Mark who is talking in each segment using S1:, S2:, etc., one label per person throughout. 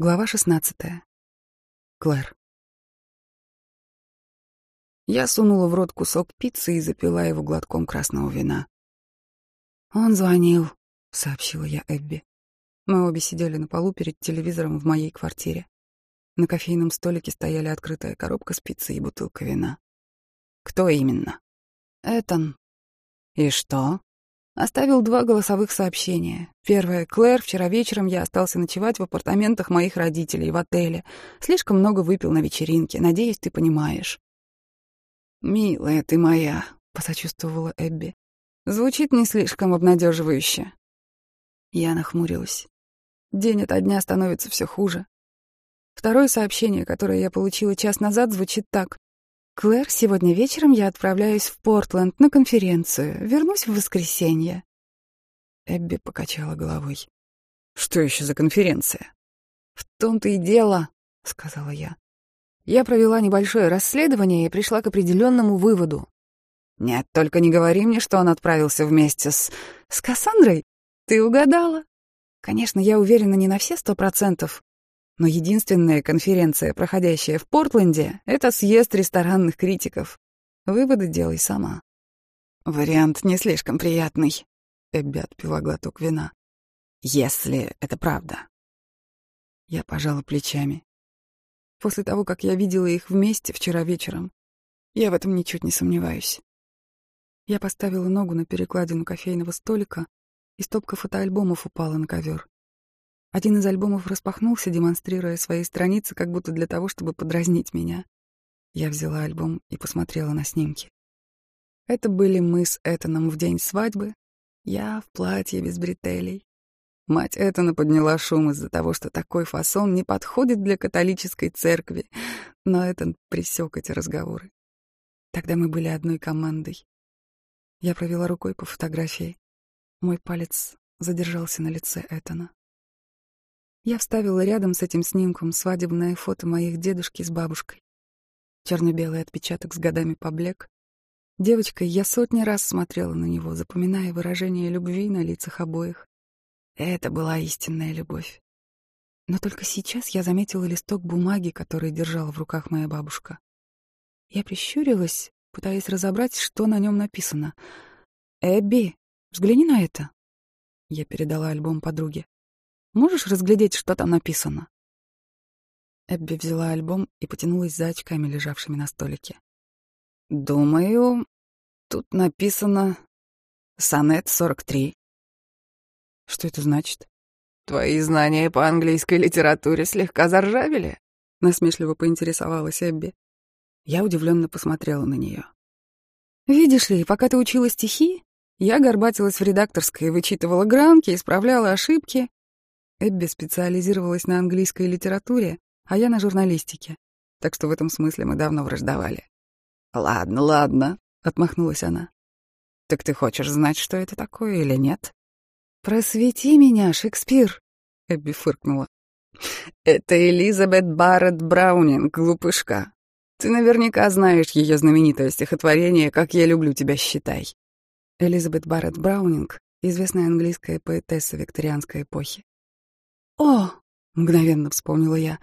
S1: Глава шестнадцатая. Клэр. Я сунула в рот кусок пиццы и запила его глотком красного вина. «Он звонил», — сообщила я Эбби. Мы обе сидели на полу перед телевизором в моей квартире. На кофейном столике стояли открытая коробка с пиццей и бутылка вина. «Кто именно?» «Этон». «И что?» Оставил два голосовых сообщения. Первое. «Клэр, вчера вечером я остался ночевать в апартаментах моих родителей в отеле. Слишком много выпил на вечеринке. Надеюсь, ты понимаешь». «Милая ты моя», — посочувствовала Эбби. «Звучит не слишком обнадеживающе». Я нахмурилась. День ото дня становится все хуже. Второе сообщение, которое я получила час назад, звучит так. «Клэр, сегодня вечером я отправляюсь в Портленд на конференцию. Вернусь в воскресенье». Эбби покачала головой. «Что еще за конференция?» «В том-то и дело», — сказала я. Я провела небольшое расследование и пришла к определенному выводу. «Нет, только не говори мне, что он отправился вместе с... с Кассандрой. Ты угадала?» Конечно, я уверена не на все сто процентов, но единственная конференция, проходящая в Портленде, это съезд ресторанных критиков. Выводы делай сама. Вариант не слишком приятный. Эбби отпила глоток вина. Если это правда. Я пожала плечами. После того, как я видела их вместе вчера вечером, я в этом ничуть не сомневаюсь. Я поставила ногу на перекладину кофейного столика, и стопка фотоальбомов упала на ковер. Один из альбомов распахнулся, демонстрируя свои страницы, как будто для того, чтобы подразнить меня. Я взяла альбом и посмотрела на снимки. Это были мы с Этаном в день свадьбы. Я в платье без бретелей. Мать Этана подняла шум из-за того, что такой фасон не подходит для католической церкви, но Этан присек эти разговоры. Тогда мы были одной командой. Я провела рукой по фотографии. Мой палец задержался на лице Этана. Я вставила рядом с этим снимком свадебное фото моих дедушки с бабушкой. Черно-белый отпечаток с годами поблек. Девочкой я сотни раз смотрела на него, запоминая выражение любви на лицах обоих. Это была истинная любовь. Но только сейчас я заметила листок бумаги, который держала в руках моя бабушка. Я прищурилась, пытаясь разобрать, что на нем написано. «Эбби, взгляни на это». Я передала альбом подруге. Можешь разглядеть, что там написано?» Эбби взяла альбом и потянулась за очками, лежавшими на столике. «Думаю, тут написано «Сонет 43». «Что это значит?» «Твои знания по английской литературе слегка заржавели», — насмешливо поинтересовалась Эбби. Я удивленно посмотрела на нее. «Видишь ли, пока ты учила стихи, я горбатилась в редакторской, вычитывала гранки, исправляла ошибки, Эбби специализировалась на английской литературе, а я на журналистике. Так что в этом смысле мы давно враждовали. «Ладно, ладно», — отмахнулась она. «Так ты хочешь знать, что это такое или нет?» «Просвети меня, Шекспир», — Эбби фыркнула. «Это Элизабет Барретт Браунинг, глупышка. Ты наверняка знаешь ее знаменитое стихотворение «Как я люблю тебя, считай». Элизабет Барретт Браунинг — известная английская поэтесса викторианской эпохи. «О!» — мгновенно вспомнила я.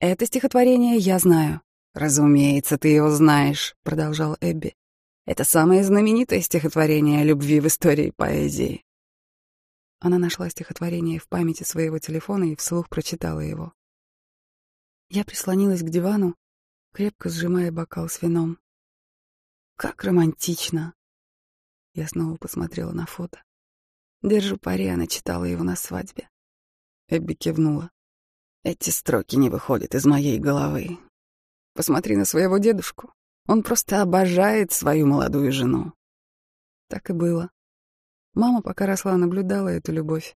S1: «Это стихотворение я знаю». «Разумеется, ты его знаешь», — продолжал Эбби. «Это самое знаменитое стихотворение о любви в истории поэзии». Она нашла стихотворение в памяти своего телефона и вслух прочитала его. Я прислонилась к дивану, крепко сжимая бокал с вином. Как романтично. Я снова посмотрела на фото. Держу пари, она читала его на свадьбе. Эбби кивнула. Эти строки не выходят из моей головы. Посмотри на своего дедушку. Он просто обожает свою молодую жену. Так и было. Мама, пока росла, наблюдала эту любовь.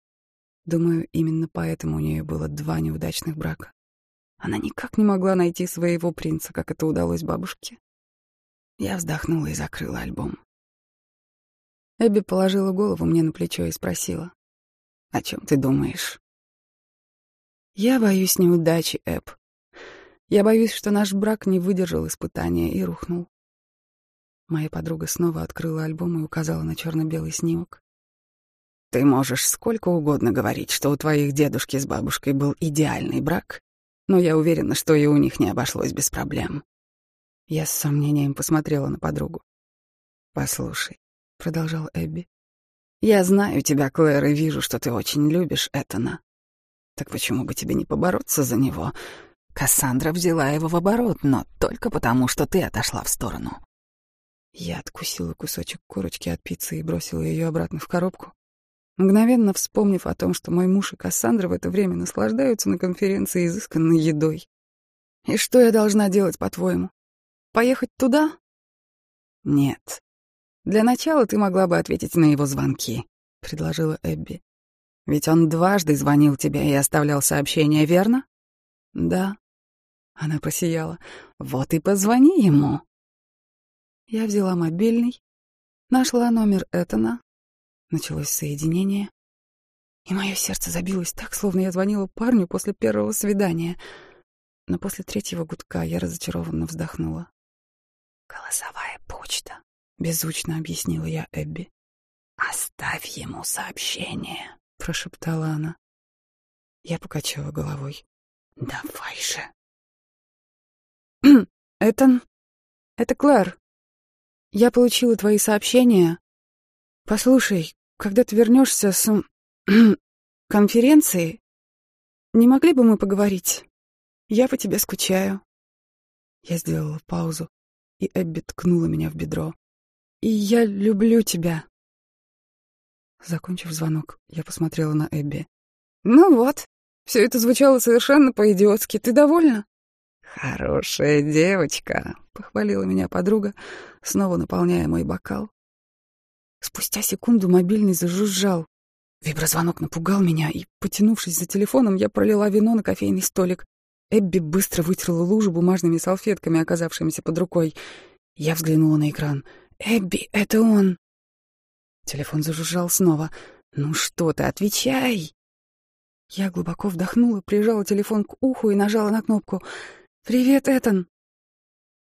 S1: Думаю, именно поэтому у нее было два неудачных брака. Она никак не могла найти своего принца, как это удалось бабушке. Я вздохнула и закрыла альбом. Эбби положила голову мне на плечо и спросила. «О чем ты думаешь?» Я боюсь неудачи, Эб. Я боюсь, что наш брак не выдержал испытания и рухнул. Моя подруга снова открыла альбом и указала на черно-белый снимок. Ты можешь сколько угодно говорить, что у твоих дедушки с бабушкой был идеальный брак, но я уверена, что и у них не обошлось без проблем. Я с сомнением посмотрела на подругу. «Послушай», — продолжал Эбби, — «я знаю тебя, Клэр, и вижу, что ты очень любишь Этана. Так почему бы тебе не побороться за него? Кассандра взяла его в оборот, но только потому, что ты отошла в сторону». Я откусила кусочек корочки от пиццы и бросила ее обратно в коробку, мгновенно вспомнив о том, что мой муж и Кассандра в это время наслаждаются на конференции изысканной едой. «И что я должна делать, по-твоему? Поехать туда?» «Нет. Для начала ты могла бы ответить на его звонки», — предложила Эбби. «Ведь он дважды звонил тебе и оставлял сообщение, верно?» «Да». Она просияла. «Вот и позвони ему». Я взяла мобильный, нашла номер Этана, Началось соединение, и мое сердце забилось так, словно я звонила парню после первого свидания. Но после третьего гудка я разочарованно вздохнула. «Голосовая почта», — беззвучно объяснила я Эбби. «Оставь ему сообщение», — прошептала она. Я покачала головой. «Давай же». «Этан, это Клэр. Я получила твои сообщения. Послушай, когда ты вернешься с конференции, не могли бы мы поговорить? Я по тебе скучаю. Я сделала паузу, и Эбби ткнула меня в бедро. И я люблю тебя. Закончив звонок, я посмотрела на Эбби. Ну вот, все это звучало совершенно по-идиотски. Ты довольна? Хорошая девочка, похвалила меня подруга, снова наполняя мой бокал. Спустя секунду мобильный зажужжал. Виброзвонок напугал меня, и, потянувшись за телефоном, я пролила вино на кофейный столик. Эбби быстро вытерла лужу бумажными салфетками, оказавшимися под рукой. Я взглянула на экран. «Эбби, это он!» Телефон зажужжал снова. «Ну что ты, отвечай!» Я глубоко вдохнула, прижала телефон к уху и нажала на кнопку. «Привет, Этан!»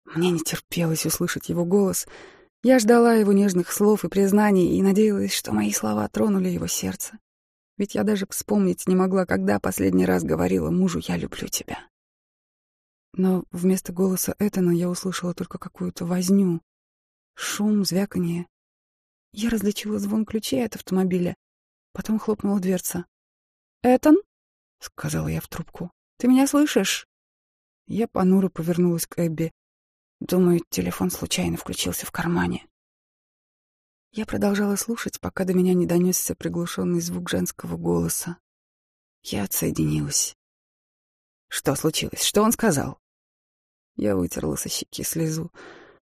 S1: Мне не терпелось услышать его голос — я ждала его нежных слов и признаний и надеялась, что мои слова тронули его сердце. Ведь я даже вспомнить не могла, когда последний раз говорила мужу «я люблю тебя». Но вместо голоса Этана я услышала только какую-то возню, шум, звяканье. Я различила звон ключей от автомобиля, потом хлопнула дверца. «Этан?» — сказала я в трубку. «Ты меня слышишь?» Я понуро повернулась к Эбби. Думаю, телефон случайно включился в кармане. Я продолжала слушать, пока до меня не донесся приглушенный звук женского голоса. Я отсоединилась. Что случилось? Что он сказал? Я вытерла со щеки слезу,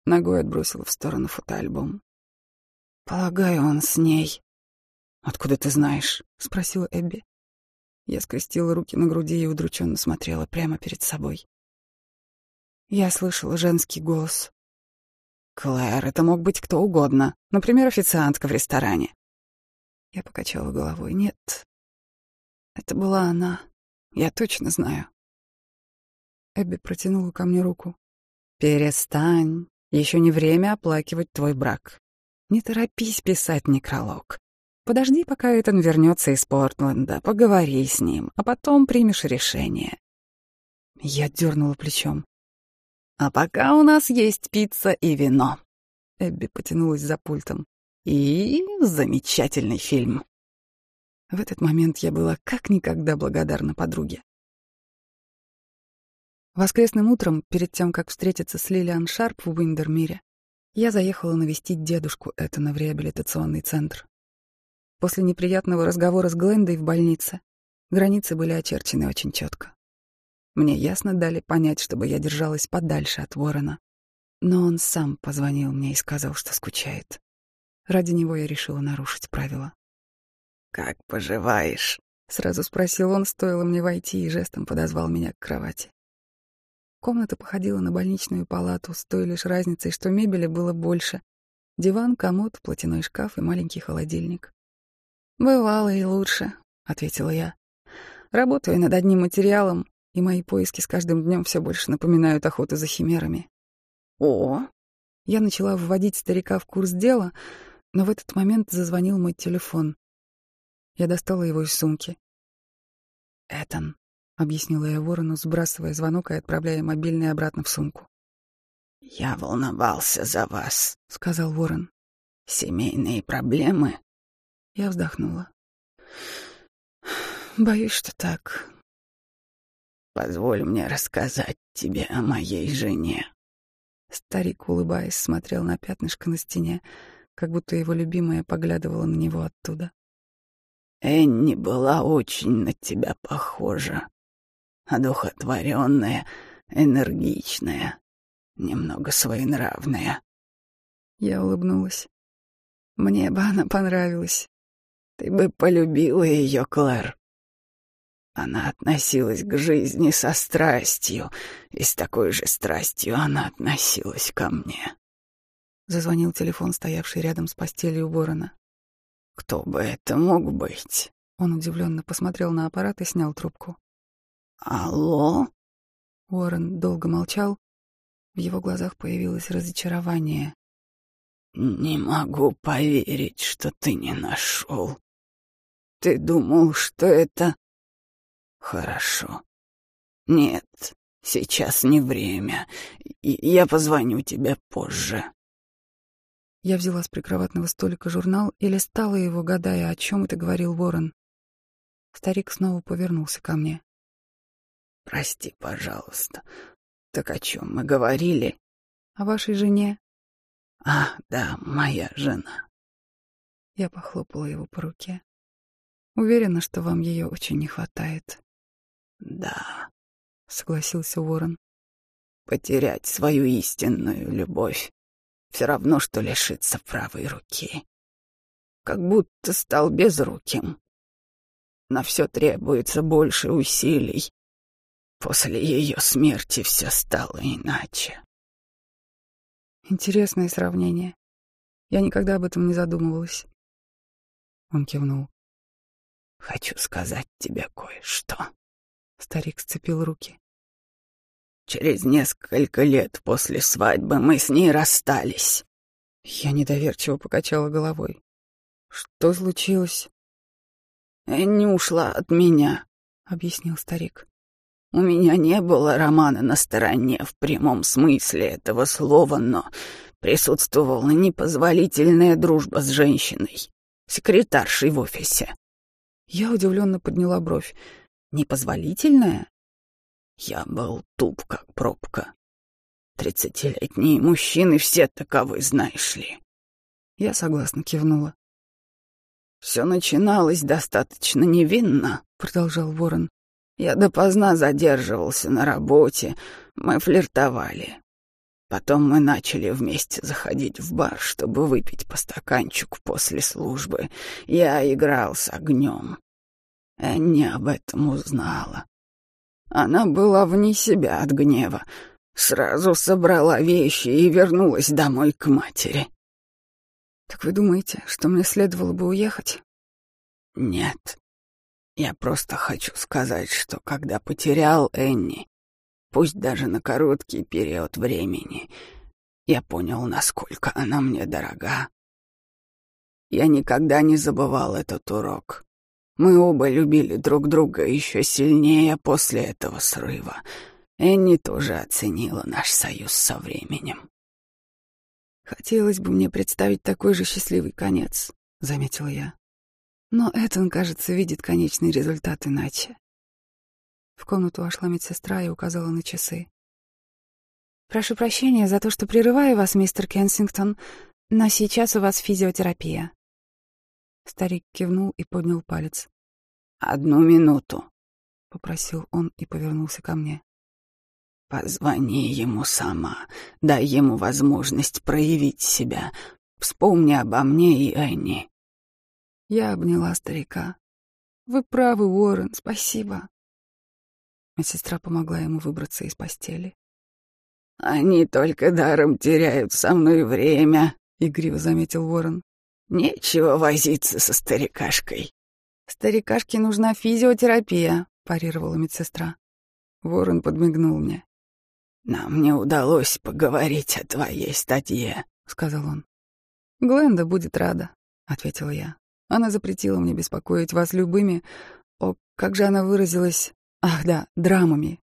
S1: ногой отбросила в сторону фотоальбом. Полагаю, он с ней. Откуда ты знаешь? спросила Эбби. Я скрестила руки на груди и удрученно смотрела прямо перед собой. Я слышала женский голос. «Клэр, это мог быть кто угодно. Например, официантка в ресторане». Я покачала головой. «Нет, это была она. Я точно знаю». Эбби протянула ко мне руку. «Перестань. Еще не время оплакивать твой брак. Не торопись писать некролог. Подожди, пока Этан вернется из Портленда, поговори с ним, а потом примешь решение». Я дернула плечом. А пока у нас есть пицца и вино. Эбби потянулась за пультом. И замечательный фильм. В этот момент я была как никогда благодарна подруге. Воскресным утром, перед тем, как встретиться с Лилиан Шарп в Уиндермире, я заехала навестить дедушку Этана в реабилитационный центр. После неприятного разговора с Глендой в больнице границы были очерчены очень четко. Мне ясно дали понять, чтобы я держалась подальше от ворона. Но он сам позвонил мне и сказал, что скучает. Ради него я решила нарушить правила. «Как поживаешь?» — сразу спросил он, стоило мне войти, и жестом подозвал меня к кровати. Комната походила на больничную палату, с той лишь разницей, что мебели было больше. Диван, комод, платяной шкаф и маленький холодильник. «Бывало и лучше», — ответила я. «Работаю над одним материалом, и мои поиски с каждым днем все больше напоминают охоту за химерами. О! Я начала вводить старика в курс дела, но в этот момент зазвонил мой телефон. Я достала его из сумки. «Этан», — объяснила я ворону, сбрасывая звонок и отправляя мобильный обратно в сумку.
S2: «Я волновался за вас», —
S1: сказал ворон.
S2: «Семейные проблемы?»
S1: Я вздохнула. «Боюсь, что так».
S2: «Позволь мне рассказать тебе о моей жене».
S1: Старик, улыбаясь, смотрел на пятнышко на стене, как будто его любимая поглядывала на него оттуда.
S2: Энни была очень на тебя похожа. Одухотворенная, энергичная, немного своенравная.
S1: Я улыбнулась. Мне бы она понравилась.
S2: Ты бы полюбила ее, Клэр. Она относилась к жизни со страстью, и с такой же страстью она относилась ко мне.
S1: Зазвонил телефон, стоявший рядом с постелью ворона.
S2: Кто бы это мог быть?
S1: Он удивленно посмотрел на аппарат и снял трубку.
S2: Алло?
S1: Уоррен долго молчал. В его глазах появилось разочарование.
S2: Не могу поверить, что ты не нашел. Ты думал, что это... Хорошо. Нет, сейчас не время. Я позвоню тебе позже.
S1: Я взяла с прикроватного столика журнал и листала его, гадая, о чем это говорил Ворон. Старик снова повернулся ко мне.
S2: «Прости, пожалуйста. Так о чем мы говорили?»
S1: «О вашей жене».
S2: «А, да, моя жена».
S1: Я похлопала его по руке. Уверена, что вам ее очень не хватает.
S2: «Да», —
S1: согласился Ворон.
S2: «Потерять свою истинную любовь все равно, что лишиться правой руки. Как будто стал безруким. На все требуется больше усилий. После ее смерти все стало иначе.
S1: Интересное сравнение. Я никогда об этом не задумывалась. Он кивнул.
S2: Хочу сказать тебе кое-что.
S1: Старик сцепил руки.
S2: Через несколько лет после свадьбы мы с ней расстались.
S1: Я недоверчиво покачала головой. Что случилось?
S2: Не ушла от меня, объяснил старик. У меня не было романа на стороне в прямом смысле этого слова, но присутствовала непозволительная дружба с женщиной, секретаршей в офисе.
S1: Я удивленно подняла бровь. Непозволительная?
S2: Я был туп, как пробка. Тридцатилетние мужчины все таковы, знаешь ли.
S1: Я согласно кивнула.
S2: Все начиналось достаточно невинно, продолжал Ворон. Я допоздна задерживался на работе, мы флиртовали. Потом мы начали вместе заходить в бар, чтобы выпить по стаканчику после службы. Я играл с огнем. Энни об этом узнала. Она была вне себя от гнева. Сразу собрала вещи и вернулась домой к матери.
S1: «Так вы думаете, что мне следовало бы уехать?»
S2: «Нет. Я просто хочу сказать, что когда потерял Энни, пусть даже на короткий период времени, я понял, насколько она мне дорога. Я никогда не забывал этот урок. Мы оба любили друг друга еще сильнее после этого срыва. Энни тоже оценила наш союз со временем.
S1: «Хотелось бы мне представить такой же счастливый конец», — заметила я. Но Этан, кажется, видит конечный результат иначе. В комнату вошла медсестра и указала на часы. «Прошу прощения за то, что прерываю вас, мистер Кенсингтон, но сейчас у вас физиотерапия». Старик кивнул и поднял палец.
S2: «Одну минуту», —
S1: попросил он и повернулся ко мне.
S2: «Позвони ему сама, дай ему возможность проявить себя. Вспомни обо мне и Энни».
S1: Я обняла старика. «Вы правы, Уоррен, спасибо». Медсестра помогла ему выбраться из постели.
S2: «Они только даром теряют со мной время», — игриво заметил Уоррен. «Нечего возиться со старикашкой».
S1: «Старикашке нужна физиотерапия», — парировала медсестра. Ворон подмигнул мне.
S2: «Нам не удалось поговорить о твоей статье», — сказал он.
S1: «Гленда будет рада», — ответила я. Она запретила мне беспокоить вас любыми... О, как же она выразилась... Ах да, драмами.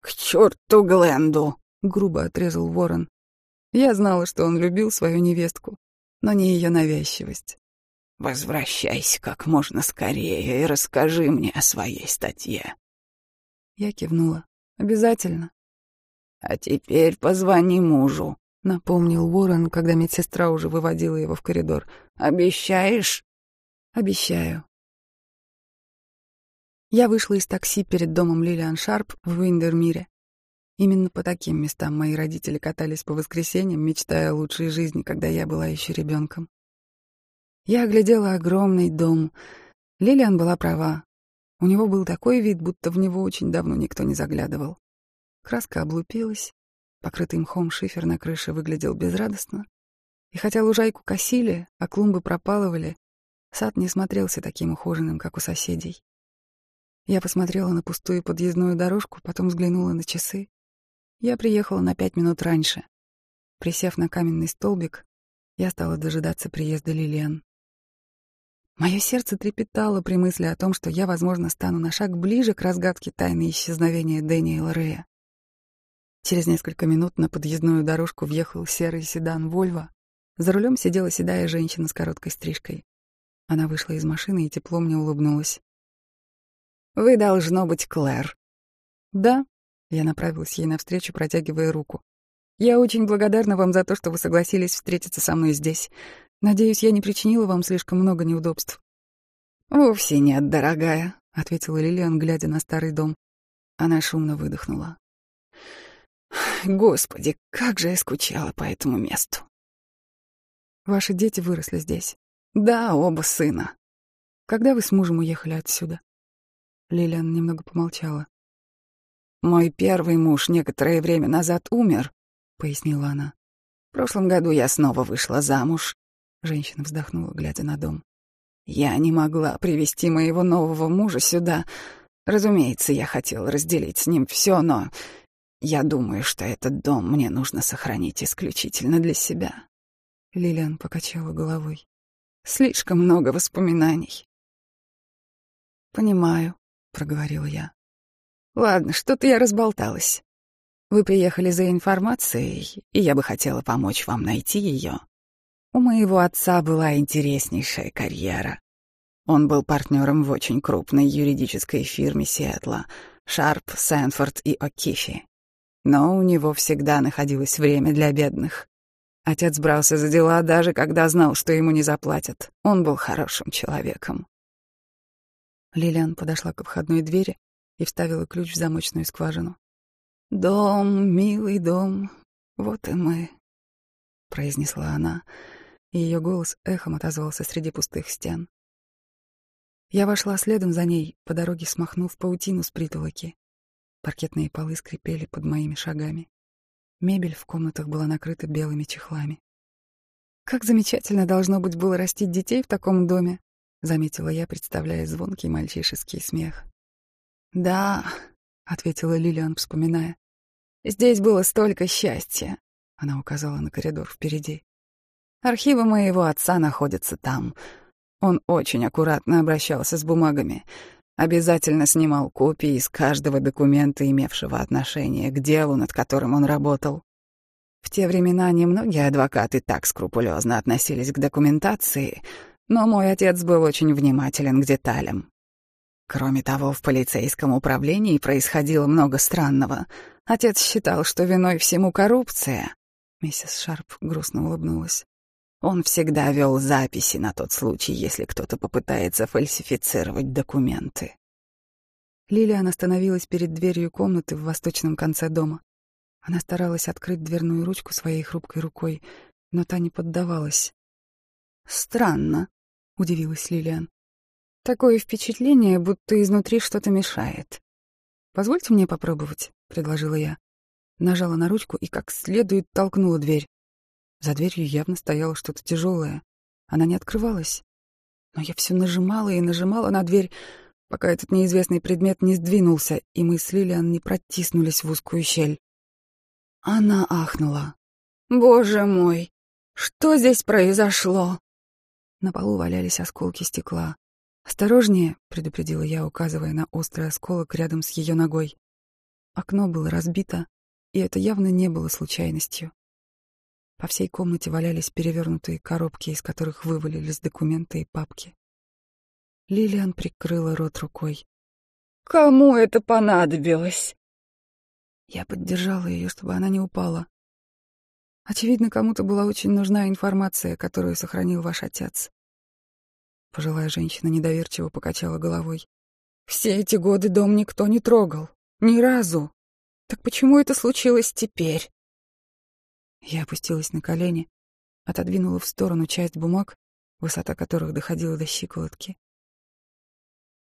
S2: «К черту Гленду!»
S1: — грубо отрезал ворон. Я знала, что он любил свою невестку, но не ее навязчивость.
S2: «Возвращайся как можно скорее и расскажи мне о своей статье».
S1: Я кивнула. «Обязательно».
S2: «А теперь позвони мужу», —
S1: напомнил Уоррен, когда медсестра уже выводила его в коридор.
S2: «Обещаешь?»
S1: «Обещаю». Я вышла из такси перед домом Лилиан Шарп в Уиндермире. Именно по таким местам мои родители катались по воскресеньям, мечтая о лучшей жизни, когда я была еще ребенком. Я оглядела огромный дом. Лилиан была права. У него был такой вид, будто в него очень давно никто не заглядывал. Краска облупилась, покрытый мхом шифер на крыше выглядел безрадостно. И хотя лужайку косили, а клумбы пропалывали, сад не смотрелся таким ухоженным, как у соседей. Я посмотрела на пустую подъездную дорожку, потом взглянула на часы. Я приехала на пять минут раньше. Присев на каменный столбик, я стала дожидаться приезда Лилиан. Мое сердце трепетало при мысли о том, что я, возможно, стану на шаг ближе к разгадке тайны исчезновения Дэниела Рэя. Через несколько минут на подъездную дорожку въехал серый седан «Вольво». За рулем сидела седая женщина с короткой стрижкой. Она вышла из машины и тепло мне улыбнулась.
S2: «Вы должно быть Клэр».
S1: «Да», я направилась ей навстречу, протягивая руку. «Я очень благодарна вам за то, что вы согласились встретиться со мной здесь. Надеюсь, я не причинила вам слишком много неудобств».
S2: «Вовсе нет, дорогая», —
S1: ответила Лилиан, глядя на старый дом. Она шумно выдохнула.
S2: «Господи, как же я скучала по этому месту».
S1: «Ваши дети выросли здесь?»
S2: «Да, оба сына».
S1: «Когда вы с мужем уехали отсюда?» Лилиан немного помолчала.
S2: «Мой первый муж некоторое время назад умер», — пояснила она. «В прошлом году я снова вышла замуж». Женщина вздохнула, глядя на дом. «Я не могла привести моего нового мужа сюда. Разумеется, я хотела разделить с ним все, но я думаю, что этот дом мне нужно сохранить исключительно для себя».
S1: Лилиан покачала головой.
S2: «Слишком много воспоминаний».
S1: «Понимаю», — проговорила я.
S2: Ладно, что-то я разболталась. Вы приехали за информацией, и я бы хотела помочь вам найти ее. У моего отца была интереснейшая карьера. Он был партнером в очень крупной юридической фирме Сиэтла — Шарп, Сэнфорд и О'Кифи. Но у него всегда находилось время для бедных. Отец брался за дела, даже когда знал, что ему не заплатят. Он был хорошим человеком.
S1: Лилиан подошла к входной двери и вставила ключ в замочную скважину.
S2: «Дом, милый дом, вот и мы», —
S1: произнесла она, и ее голос эхом отозвался среди пустых стен. Я вошла следом за ней, по дороге смахнув паутину с притолоки. Паркетные полы скрипели под моими шагами. Мебель в комнатах была накрыта белыми чехлами. «Как замечательно должно быть было растить детей в таком доме», — заметила я, представляя звонкий мальчишеский смех.
S2: «Да», — ответила Лилиан, вспоминая. «Здесь было столько счастья», — она указала на коридор впереди. «Архивы моего отца находятся там. Он очень аккуратно обращался с бумагами, обязательно снимал копии из каждого документа, имевшего отношение к делу, над которым он работал. В те времена немногие адвокаты так скрупулезно относились к документации, но мой отец был очень внимателен к деталям. Кроме того, в полицейском управлении происходило много странного. Отец считал, что виной всему коррупция. Миссис Шарп грустно улыбнулась. Он всегда вел записи на тот случай, если кто-то попытается фальсифицировать документы.
S1: Лилиан остановилась перед дверью комнаты в восточном конце дома. Она старалась открыть дверную ручку своей хрупкой рукой, но та не поддавалась.
S2: «Странно», — удивилась Лилиан. Такое впечатление, будто изнутри что-то мешает.
S1: «Позвольте мне попробовать», — предложила я. Нажала на ручку и как следует толкнула дверь. За дверью явно стояло что-то тяжелое. Она не открывалась. Но я все нажимала и нажимала на дверь, пока этот неизвестный предмет не сдвинулся, и мы с Лилиан не протиснулись в узкую щель.
S2: Она ахнула. «Боже мой, что здесь произошло?»
S1: На полу валялись осколки стекла. «Осторожнее!» — предупредила я, указывая на острый осколок рядом с ее ногой. Окно было разбито, и это явно не было случайностью. По всей комнате валялись перевернутые коробки, из которых вывалились документы и папки. Лилиан прикрыла рот рукой.
S2: «Кому это понадобилось?»
S1: Я поддержала ее, чтобы она не упала. Очевидно, кому-то была очень нужна информация, которую сохранил ваш отец. Пожилая женщина недоверчиво покачала головой. Все эти годы дом никто не трогал. Ни разу. Так почему это случилось теперь? Я опустилась на колени, отодвинула в сторону часть бумаг, высота которых доходила до щиколотки.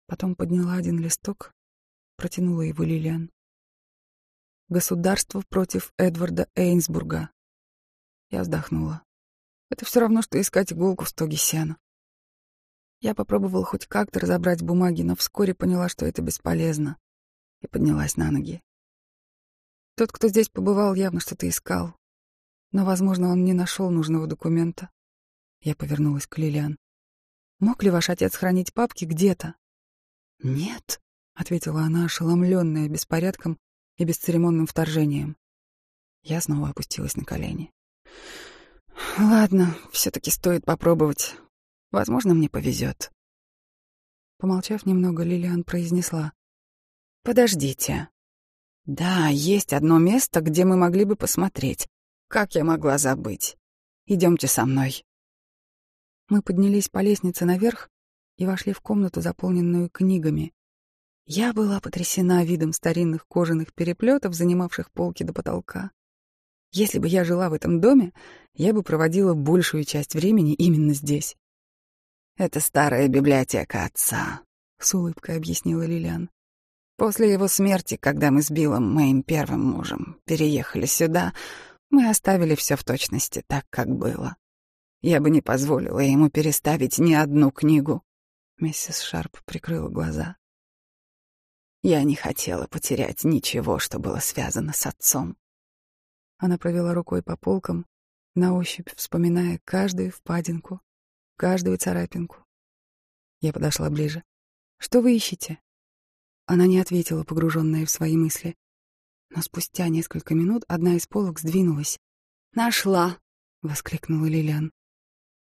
S1: Потом подняла один листок, протянула его Лилиан. «Государство против Эдварда Эйнсбурга». Я вздохнула. Это все равно, что искать иголку в стоге сена. Я попробовала хоть как-то разобрать бумаги, но вскоре поняла, что это бесполезно, и поднялась на ноги. Тот, кто здесь побывал, явно что-то искал. Но, возможно, он не нашел нужного документа. Я повернулась к Лилиан. «Мог ли ваш отец хранить папки где-то?» «Нет», — ответила она, ошеломленная беспорядком и бесцеремонным вторжением. Я снова опустилась на колени. «Ладно, все-таки стоит попробовать. Возможно, мне повезет». Помолчав немного, Лилиан произнесла. «Подождите. Да, есть одно место, где мы могли бы посмотреть. Как я могла забыть? Идемте со мной. Мы поднялись по лестнице наверх и вошли в комнату, заполненную книгами. Я была потрясена видом старинных кожаных переплетов, занимавших полки до потолка. Если бы я жила в этом доме, я бы проводила большую часть времени именно здесь. «Это старая библиотека отца», — с улыбкой объяснила Лилиан. «После его смерти, когда мы с Биллом, моим первым мужем, переехали сюда, мы оставили все в точности так, как было. Я бы не позволила ему переставить ни одну книгу. Миссис Шарп прикрыла глаза. Я не хотела потерять ничего, что было связано с отцом. Она провела рукой по полкам, на ощупь вспоминая каждую впадинку, каждую царапинку. Я подошла ближе. «Что вы ищете?» Она не ответила, погруженная в свои мысли. Но спустя несколько минут одна из полок сдвинулась. «Нашла!» — воскликнула Лилиан.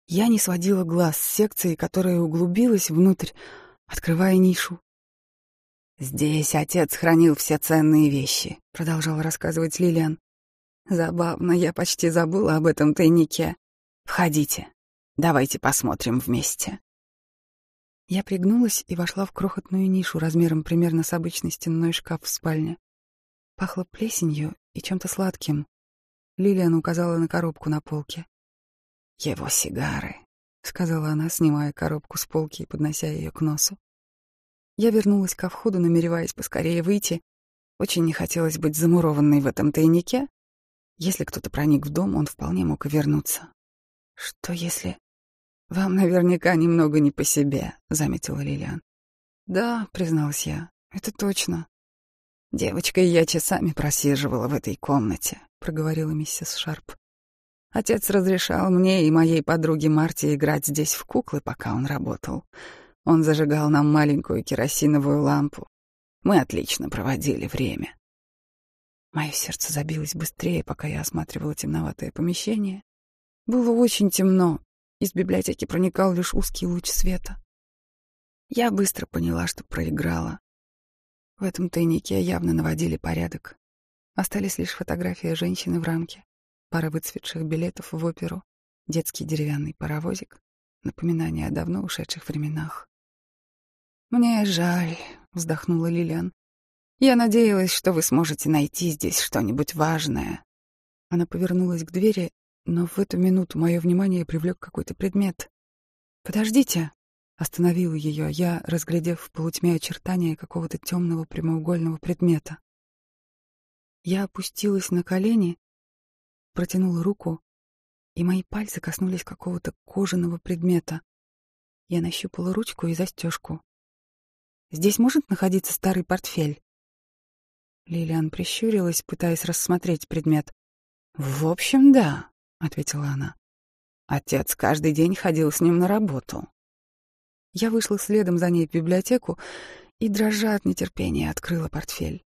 S1: Я не сводила глаз с секции, которая углубилась внутрь, открывая нишу. «Здесь отец хранил все ценные вещи», — продолжала рассказывать Лилиан. «Забавно, я почти забыла об этом тайнике. Входите, давайте посмотрим вместе». Я пригнулась и вошла в крохотную нишу размером примерно с обычный стенной шкаф в спальне. Пахло плесенью и чем-то сладким. Лилиан указала на коробку на полке. «Его сигары», — сказала она, снимая коробку с полки и поднося ее к носу. Я вернулась ко входу, намереваясь поскорее выйти. Очень не хотелось быть замурованной в этом тайнике. Если кто-то проник в дом, он вполне мог и вернуться. «Что если...» «Вам наверняка немного не по себе», — заметила Лилиан. «Да», — призналась я, — «это точно. Девочкой я часами просиживала в этой комнате, проговорила миссис Шарп. Отец разрешал мне и моей подруге Марте играть здесь в куклы, пока он работал. Он зажигал нам маленькую керосиновую лампу. Мы отлично проводили время. Мое сердце забилось быстрее, пока я осматривала темноватое помещение. Было очень темно, из библиотеки проникал лишь узкий луч света. Я быстро поняла, что проиграла. В этом тайнике явно наводили порядок. Остались лишь фотография женщины в рамке, пара выцветших билетов в оперу, детский деревянный паровозик, напоминание о давно ушедших временах. «Мне жаль», — вздохнула Лилиан. «Я надеялась, что вы сможете найти здесь что-нибудь важное». Она повернулась к двери, но в эту минуту мое внимание привлек какой-то предмет. «Подождите», Остановила ее, я, разглядев в полутьме очертания какого-то темного прямоугольного предмета. Я опустилась на колени, протянула руку, и мои пальцы коснулись какого-то кожаного предмета. Я нащупала ручку и застежку. «Здесь может находиться старый портфель?» Лилиан прищурилась, пытаясь рассмотреть предмет. «В общем, да», — ответила она.
S2: Отец каждый день ходил с ним на работу.
S1: Я вышла следом за ней в библиотеку и, дрожа от нетерпения, открыла портфель.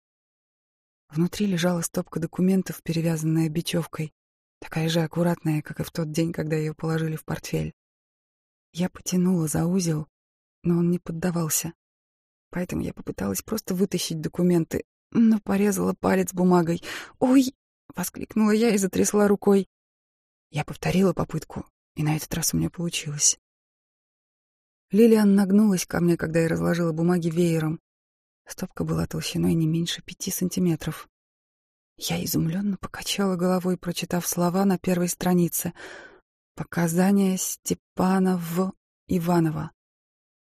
S1: Внутри лежала стопка документов, перевязанная бечевкой, такая же аккуратная, как и в тот день, когда ее положили в портфель. Я потянула за узел, но он не поддавался. Поэтому я попыталась просто вытащить документы, но порезала палец бумагой. «Ой!» — воскликнула я и затрясла рукой. Я повторила попытку, и на этот раз у меня получилось. Лилиан нагнулась ко мне, когда я разложила бумаги веером. Стопка была толщиной не меньше пяти сантиметров. Я изумленно покачала головой, прочитав слова на первой странице. «Показания Степана в Иванова».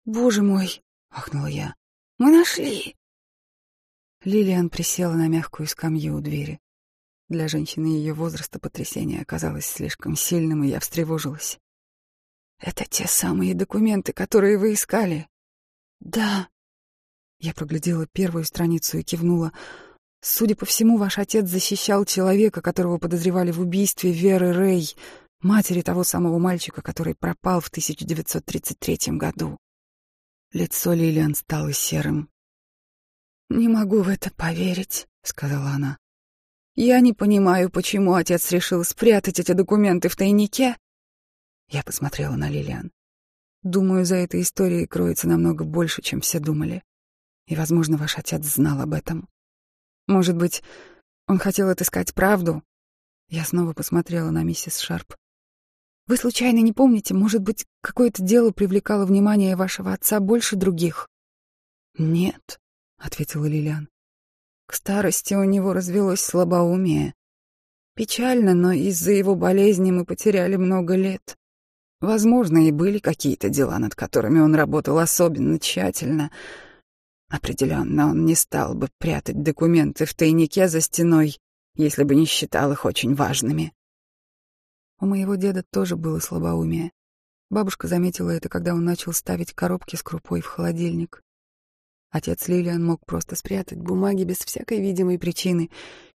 S1: «Боже мой!» — ахнула я. «Мы нашли!» Лилиан присела на мягкую скамью у двери. Для женщины ее возраста потрясение оказалось слишком сильным, и я встревожилась. «Это те самые документы, которые вы искали?» «Да». Я проглядела первую страницу и кивнула. «Судя по всему, ваш отец защищал человека, которого подозревали в убийстве Веры Рэй, матери того самого мальчика, который пропал в 1933 году». Лицо Лилиан стало серым. «Не могу в это поверить», — сказала она. Я не понимаю, почему отец решил спрятать эти документы в тайнике. Я посмотрела на Лилиан. Думаю, за этой историей кроется намного больше, чем все думали. И, возможно, ваш отец знал об этом. Может быть, он хотел отыскать правду? Я снова посмотрела на миссис Шарп. Вы случайно не помните, может быть, какое-то дело привлекало внимание вашего отца больше других? Нет, ответила Лилиан. К старости у него развелось слабоумие. Печально, но из-за его болезни мы потеряли много лет. Возможно, и были какие-то дела, над которыми он работал особенно тщательно. Определенно, он не стал бы прятать документы в тайнике за стеной, если бы не считал их очень важными. У моего деда тоже было слабоумие. Бабушка заметила это, когда он начал ставить коробки с крупой в холодильник. Отец Лилиан мог просто спрятать бумаги без всякой видимой причины,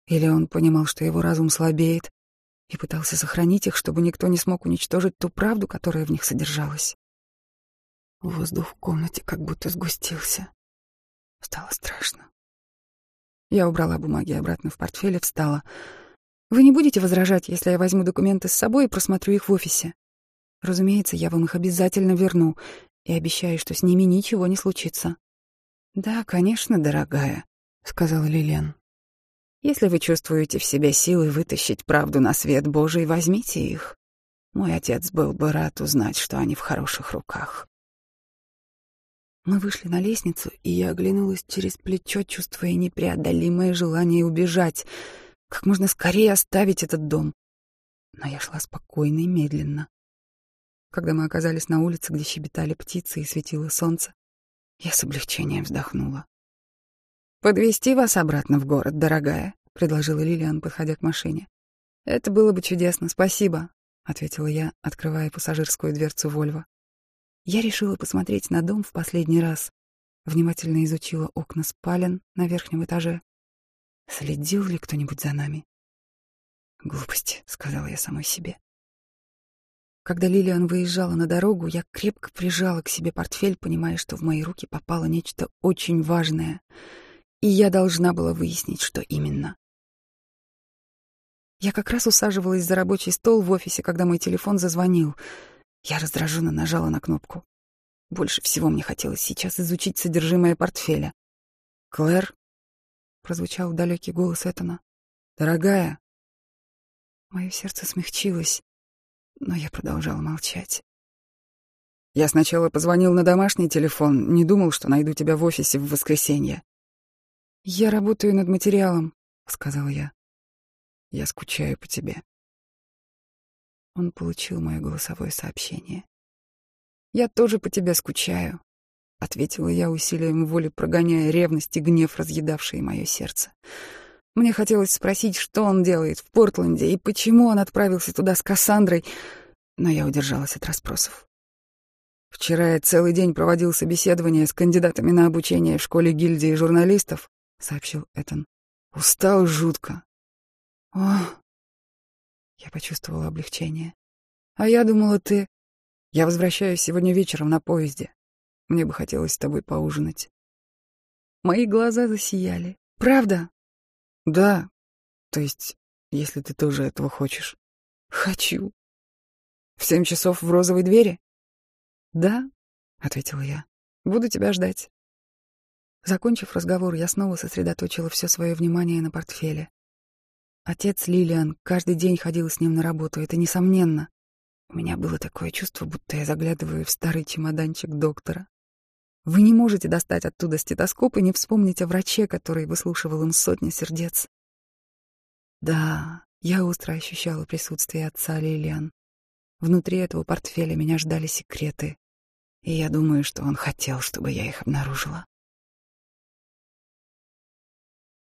S1: или он понимал, что его разум слабеет, и пытался сохранить их, чтобы никто не смог уничтожить ту правду, которая в них содержалась. Воздух в комнате как будто сгустился. Стало страшно. Я убрала бумаги обратно в портфель и встала. «Вы не будете возражать, если я возьму документы с собой и просмотрю их в офисе? Разумеется, я вам их обязательно верну и обещаю, что с ними ничего не случится». «Да, конечно, дорогая», — сказала Лилиан. «Если вы чувствуете в себе силы вытащить правду на свет Божий, возьмите их. Мой отец был бы рад узнать, что они в хороших руках». Мы вышли на лестницу, и я оглянулась через плечо, чувствуя непреодолимое желание убежать, как можно скорее оставить этот дом. Но я шла спокойно и медленно. Когда мы оказались на улице, где щебетали птицы и светило солнце, я с облегчением вздохнула. «Подвезти вас обратно в город, дорогая», — предложила Лилиан, подходя к машине. «Это было бы чудесно, спасибо», — ответила я, открывая пассажирскую дверцу Вольво. Я решила посмотреть на дом в последний раз. Внимательно изучила окна спален на верхнем этаже. Следил ли кто-нибудь за нами? «Глупости», — сказала я самой себе. Когда Лилиан выезжала на дорогу, я крепко прижала к себе портфель, понимая, что в мои руки попало нечто очень важное, и я должна была выяснить, что именно. Я как раз усаживалась за рабочий стол в офисе, когда мой телефон зазвонил. Я раздраженно нажала на кнопку. Больше всего мне хотелось сейчас изучить содержимое портфеля. «Клэр?» — прозвучал далекий голос Этана. «Дорогая?» Мое сердце смягчилось но я продолжала молчать. Я сначала позвонил на домашний телефон, не думал, что найду тебя в офисе в воскресенье. «Я работаю над материалом», — сказал я. «Я скучаю по тебе». Он получил мое голосовое сообщение. «Я тоже по тебе скучаю», — ответила я усилием воли, прогоняя ревность и гнев, разъедавшие мое сердце. Мне хотелось спросить, что он делает в Портленде и почему он отправился туда с Кассандрой, но я удержалась от расспросов. «Вчера я целый день проводил собеседование с кандидатами на обучение в школе гильдии журналистов», — сообщил Этан. «Устал жутко». «О!» Я почувствовала облегчение. А я думала, ты... Я возвращаюсь сегодня вечером на поезде. Мне бы хотелось с тобой поужинать. Мои глаза засияли. Правда? Да. То есть, если ты тоже этого хочешь. Хочу. В семь часов в розовой двери? Да, ответила я. Буду тебя ждать. Закончив разговор, я снова сосредоточила все свое внимание на портфеле. Отец Лилиан каждый день ходил с ним на работу, это несомненно. У меня было такое чувство, будто я заглядываю в старый чемоданчик доктора. Вы не можете достать оттуда стетоскоп и не вспомнить о враче, который выслушивал им сотни сердец. Да, я остро ощущала присутствие отца Лилиан. Внутри этого портфеля меня ждали секреты, и я думаю, что он хотел, чтобы я их обнаружила.